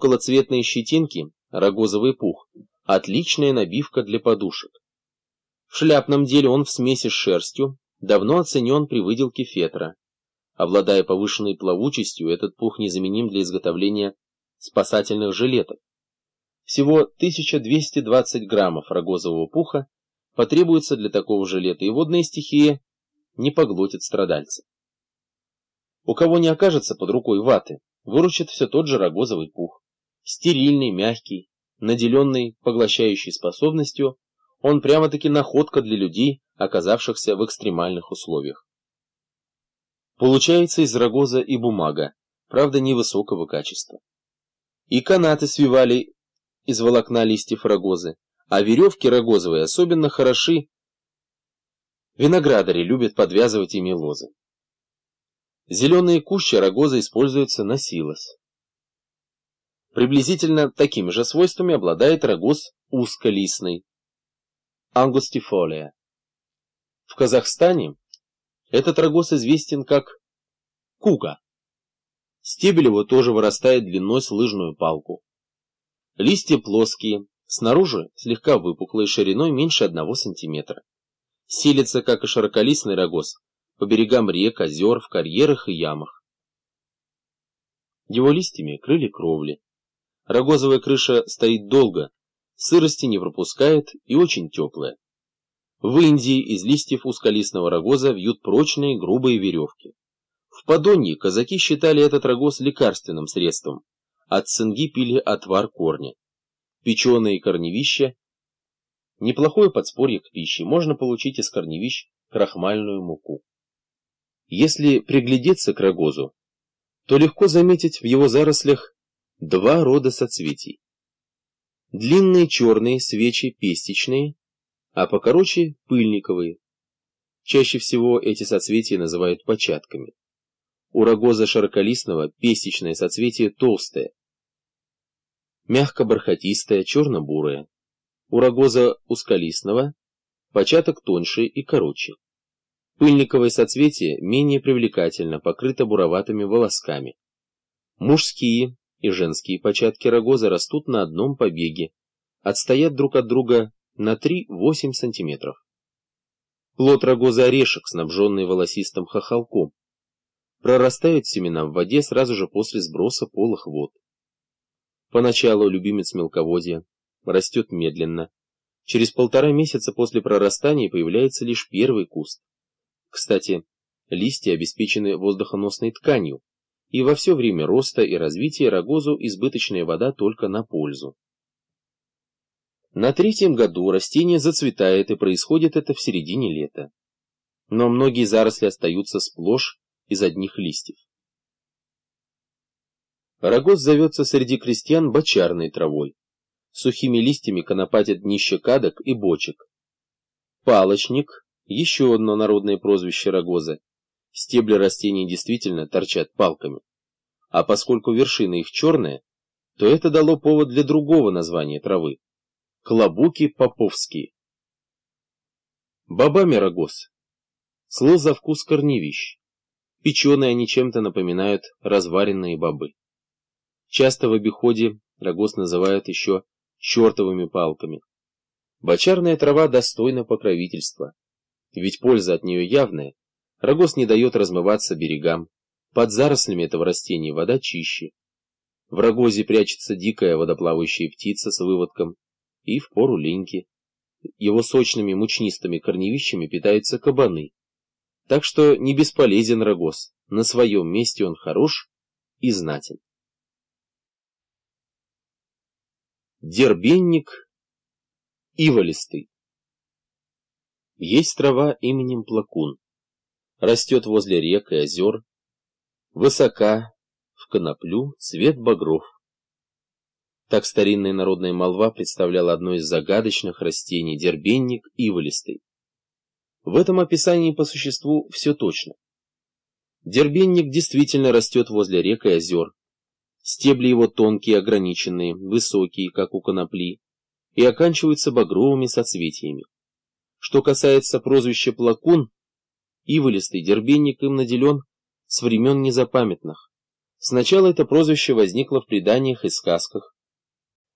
Околоцветные щетинки, рогозовый пух, отличная набивка для подушек. В шляпном деле он в смеси с шерстью, давно оценен при выделке фетра. Обладая повышенной плавучестью, этот пух незаменим для изготовления спасательных жилетов. Всего 1220 граммов рогозового пуха потребуется для такого жилета, и водная стихия не поглотит страдальца. У кого не окажется под рукой ваты, выручит все тот же рогозовый пух. Стерильный, мягкий, наделенный поглощающей способностью, он прямо-таки находка для людей, оказавшихся в экстремальных условиях. Получается из рогоза и бумага, правда невысокого качества. И канаты свивали из волокна листьев рогозы, а веревки рогозовые особенно хороши. Виноградари любят подвязывать ими лозы. Зеленые кущи рогоза используются на силос. Приблизительно такими же свойствами обладает рогоз узколистный, ангустифолия. В Казахстане этот рогоз известен как куга. Стебель его тоже вырастает длиной с лыжную палку. Листья плоские, снаружи слегка выпуклые, шириной меньше 1 см. Селится, как и широколистный рогоз, по берегам рек, озер, в карьерах и ямах. Его листьями крыли кровли. Рогозовая крыша стоит долго, сырости не пропускает и очень теплая. В Индии из листьев узколистного рогоза вьют прочные грубые веревки. В Подонье казаки считали этот рогоз лекарственным средством. От цинги пили отвар корня. Печеные корневища – неплохое подспорье к пище, можно получить из корневищ крахмальную муку. Если приглядеться к рогозу, то легко заметить в его зарослях два рода соцветий. Длинные черные свечи пестичные, а покороче пыльниковые. Чаще всего эти соцветия называют початками. У рогоза широколистного пестичное соцветие толстое, мягко-бархатистое, черно-бурое. У рогоза узколистного початок тоньше и короче. Пыльниковое соцветие менее привлекательно, покрыто буроватыми волосками. Мужские и женские початки рогоза растут на одном побеге, отстоят друг от друга на 3-8 см. Плод рогоза орешек, снабженный волосистым хохолком. Прорастают семена в воде сразу же после сброса полых вод. Поначалу любимец мелководья растет медленно. Через полтора месяца после прорастания появляется лишь первый куст. Кстати, листья обеспечены воздухоносной тканью, и во все время роста и развития рогозу избыточная вода только на пользу. На третьем году растение зацветает, и происходит это в середине лета. Но многие заросли остаются сплошь из одних листьев. Рогоз зовется среди крестьян бочарной травой. Сухими листьями конопатят днище кадок и бочек. Палочник еще одно народное прозвище рогоза. Стебли растений действительно торчат палками. А поскольку вершина их черная, то это дало повод для другого названия травы – клобуки поповские. Бабами рогоз. Слыл за вкус корневищ. Печеные они чем-то напоминают разваренные бобы. Часто в обиходе рогоз называют еще чертовыми палками. Бочарная трава достойна покровительства. Ведь польза от нее явная. Рогоз не дает размываться берегам. Под зарослями этого растения вода чище. В рогозе прячется дикая водоплавающая птица с выводком. И в пору линьки. Его сочными мучнистыми корневищами питаются кабаны. Так что не бесполезен рогоз. На своем месте он хорош и знатен. Дербенник иволистый. Есть трава именем плакун. Растет возле рек и озер. Высока, в коноплю, цвет багров. Так старинная народная молва представляла одно из загадочных растений – дербенник иволистый. В этом описании по существу все точно. Дербенник действительно растет возле рек и озер. Стебли его тонкие, ограниченные, высокие, как у конопли, и оканчиваются багровыми соцветиями. Что касается прозвища плакун, иволистый дербенник им наделен с времен незапамятных. Сначала это прозвище возникло в преданиях и сказках,